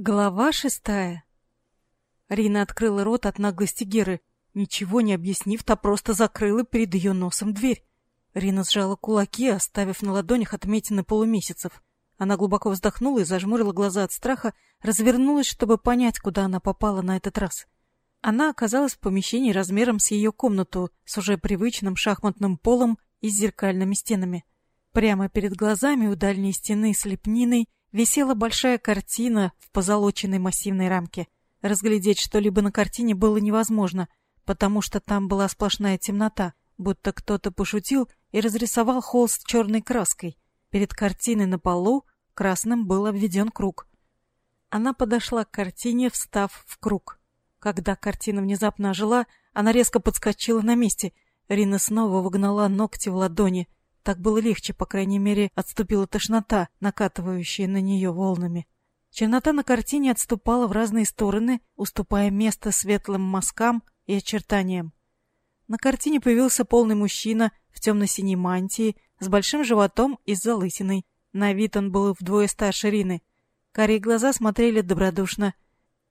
Глава шестая. Рина открыла рот от наглости Геры. Ничего не объяснив, та просто закрыла перед ее носом дверь. Рина сжала кулаки, оставив на ладонях отметины полумесяцев. Она глубоко вздохнула и зажмурила глаза от страха, развернулась, чтобы понять, куда она попала на этот раз. Она оказалась в помещении размером с ее комнату, с уже привычным шахматным полом и зеркальными стенами. Прямо перед глазами у дальней стены с лепниной висела большая картина в позолоченной массивной рамке. Разглядеть что-либо на картине было невозможно, потому что там была сплошная темнота, будто кто-то пошутил и разрисовал холст черной краской. Перед картиной на полу красным был обведен круг. Она подошла к картине, встав в круг. Когда картина внезапно ожила, она резко подскочила на месте. Рина снова выгнала ногти в ладони — так было легче, по крайней мере, отступила тошнота, накатывающая на нее волнами. Чернота на картине отступала в разные стороны, уступая место светлым мазкам и очертаниям. На картине появился полный мужчина в темно-синей мантии с большим животом и с залысиной. На вид он был вдвое старше Рины. Карие глаза смотрели добродушно.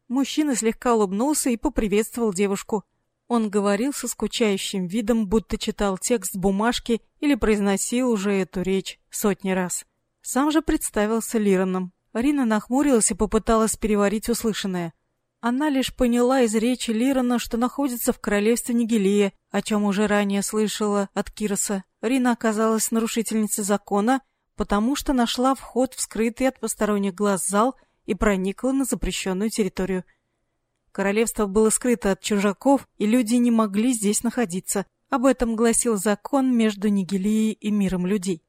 Мужчина слегка улыбнулся и поприветствовал девушку — он говорил со скучающим видом, будто читал текст с бумажки или произносил уже эту речь сотни раз. Сам же представился Лираном. Рина нахмурилась и попыталась переварить услышанное. Она лишь поняла из речи Лирана, что находится в королевстве Нигелия, о чем уже ранее слышала от Кироса. Рина оказалась нарушительницей закона, потому что нашла вход в скрытый от посторонних глаз зал и проникла на запрещенную территорию – Королевство было скрыто от чужаков, и люди не могли здесь находиться. Об этом гласил закон между Нигелией и миром людей.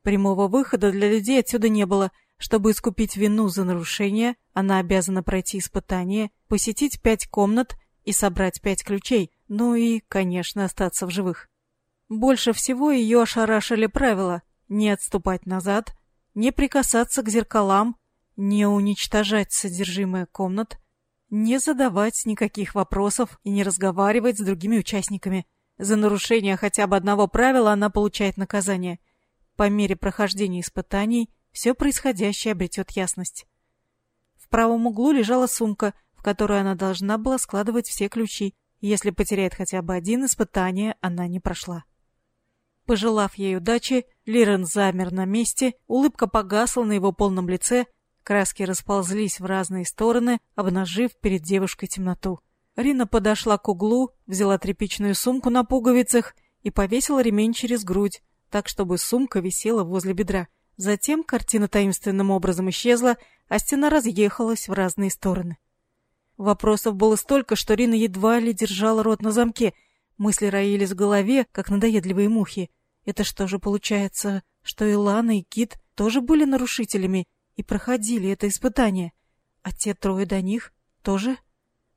Прямого выхода для людей отсюда не было. Чтобы искупить вину за нарушение, она обязана пройти испытание, посетить пять комнат и собрать пять ключей, ну и, конечно, остаться в живых. Больше всего ее ошарашили правила не отступать назад, не прикасаться к зеркалам, не уничтожать содержимое комнат, не задавать никаких вопросов и не разговаривать с другими участниками. За нарушение хотя бы одного правила она получает наказание. По мере прохождения испытаний все происходящее обретет ясность. В правом углу лежала сумка, в которую она должна была складывать все ключи. Если потеряет хотя бы один испытание, она не прошла. Пожелав ей удачи, Лирен замер на месте, улыбка погасла на его полном лице, Краски расползлись в разные стороны, обнажив перед девушкой темноту. Рина подошла к углу, взяла тряпичную сумку на пуговицах и повесила ремень через грудь, так чтобы сумка висела возле бедра. Затем картина таинственным образом исчезла, а стена разъехалась в разные стороны. Вопросов было столько, что Рина едва ли держала рот на замке. Мысли роились в голове, как надоедливые мухи. Это что же получается, что и Лана, и Кит тоже были нарушителями, и проходили это испытание. А те трое до них тоже?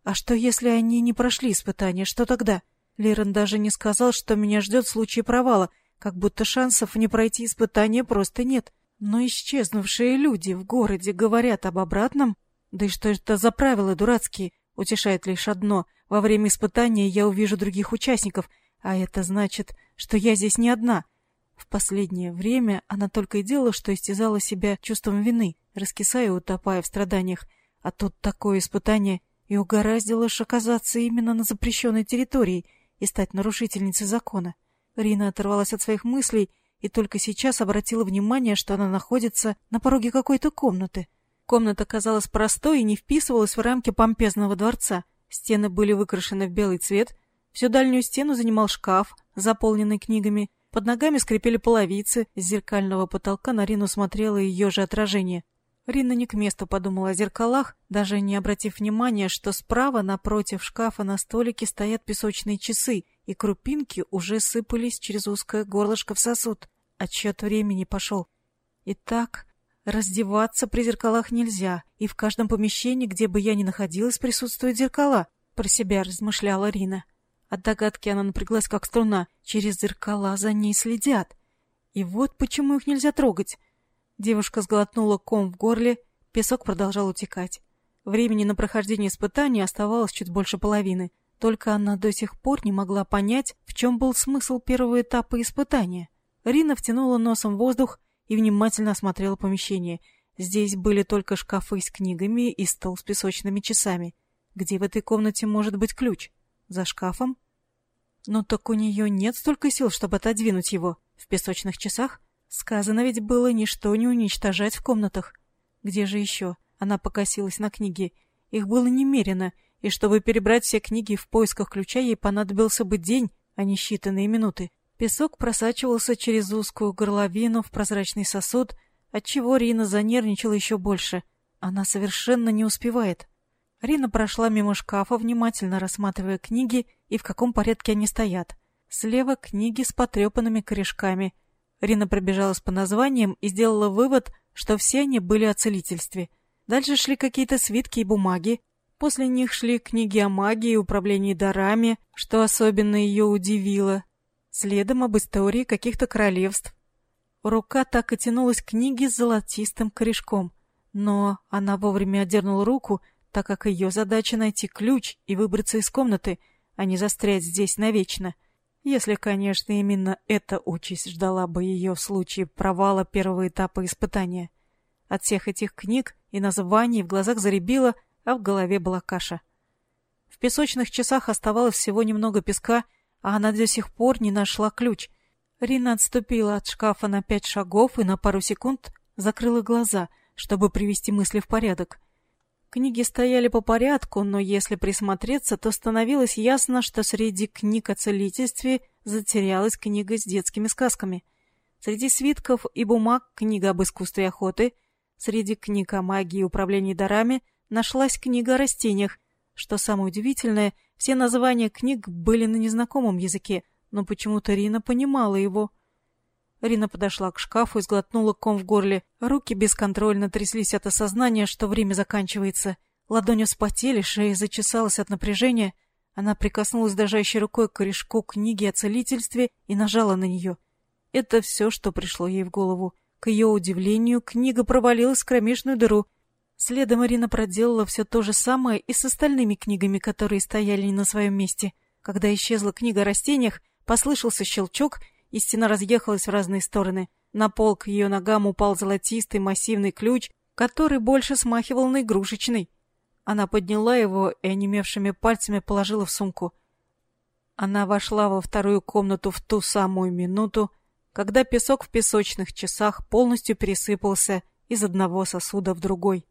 А что, если они не прошли испытание, что тогда? Лерон даже не сказал, что меня ждет в случае провала, как будто шансов не пройти испытание просто нет. Но исчезнувшие люди в городе говорят об обратном. Да и что это за правила дурацкие? Утешает лишь одно. Во время испытания я увижу других участников, а это значит, что я здесь не одна — в последнее время она только и делала, что истязала себя чувством вины, раскисая и утопая в страданиях. А тут такое испытание, и угораздило ж оказаться именно на запрещенной территории и стать нарушительницей закона. Рина оторвалась от своих мыслей и только сейчас обратила внимание, что она находится на пороге какой-то комнаты. Комната казалась простой и не вписывалась в рамки помпезного дворца. Стены были выкрашены в белый цвет, всю дальнюю стену занимал шкаф, заполненный книгами, под ногами скрипели половицы, с зеркального потолка на Рину смотрело ее же отражение. Рина не к месту подумала о зеркалах, даже не обратив внимания, что справа напротив шкафа на столике стоят песочные часы, и крупинки уже сыпались через узкое горлышко в сосуд. Отсчет времени пошел. Итак, раздеваться при зеркалах нельзя, и в каждом помещении, где бы я ни находилась, присутствуют зеркала, про себя размышляла Рина. От догадки она напряглась, как струна. Через зеркала за ней следят. И вот почему их нельзя трогать. Девушка сглотнула ком в горле, песок продолжал утекать. Времени на прохождение испытания оставалось чуть больше половины. Только она до сих пор не могла понять, в чем был смысл первого этапа испытания. Рина втянула носом воздух и внимательно осмотрела помещение. Здесь были только шкафы с книгами и стол с песочными часами. Где в этой комнате может быть ключ? За шкафом? Но так у нее нет столько сил, чтобы отодвинуть его. В песочных часах? Сказано ведь было ничто не уничтожать в комнатах. Где же еще? Она покосилась на книги. Их было немерено, и чтобы перебрать все книги в поисках ключа, ей понадобился бы день, а не считанные минуты. Песок просачивался через узкую горловину в прозрачный сосуд, отчего Рина занервничала еще больше. Она совершенно не успевает. Рина прошла мимо шкафа, внимательно рассматривая книги и в каком порядке они стоят. Слева книги с потрепанными корешками. Рина пробежалась по названиям и сделала вывод, что все они были о целительстве. Дальше шли какие-то свитки и бумаги. После них шли книги о магии и управлении дарами, что особенно ее удивило. Следом об истории каких-то королевств. Рука так и тянулась к книге с золотистым корешком. Но она вовремя отдернула руку, так как ее задача найти ключ и выбраться из комнаты, а не застрять здесь навечно. Если, конечно, именно эта участь ждала бы ее в случае провала первого этапа испытания. От всех этих книг и названий в глазах заребило, а в голове была каша. В песочных часах оставалось всего немного песка, а она до сих пор не нашла ключ. Рина отступила от шкафа на пять шагов и на пару секунд закрыла глаза, чтобы привести мысли в порядок. Книги стояли по порядку, но если присмотреться, то становилось ясно, что среди книг о целительстве затерялась книга с детскими сказками. Среди свитков и бумаг книга об искусстве охоты, среди книг о магии и управлении дарами нашлась книга о растениях. Что самое удивительное, все названия книг были на незнакомом языке, но почему-то Рина понимала его. Рина подошла к шкафу и сглотнула ком в горле. Руки бесконтрольно тряслись от осознания, что время заканчивается. Ладони вспотели, шея зачесалась от напряжения. Она прикоснулась дрожащей рукой к корешку книги о целительстве и нажала на нее. Это все, что пришло ей в голову. К ее удивлению, книга провалилась в кромешную дыру. Следом Ирина проделала все то же самое и с остальными книгами, которые стояли не на своем месте. Когда исчезла книга о растениях, послышался щелчок — и стена разъехалась в разные стороны. На пол к ее ногам упал золотистый массивный ключ, который больше смахивал на игрушечный. Она подняла его и онемевшими пальцами положила в сумку. Она вошла во вторую комнату в ту самую минуту, когда песок в песочных часах полностью пересыпался из одного сосуда в другой.